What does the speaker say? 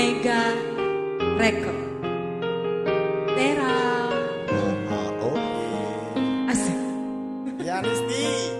Mega Record. Tera. Oh, oh. oh. Asik. Ya Listi.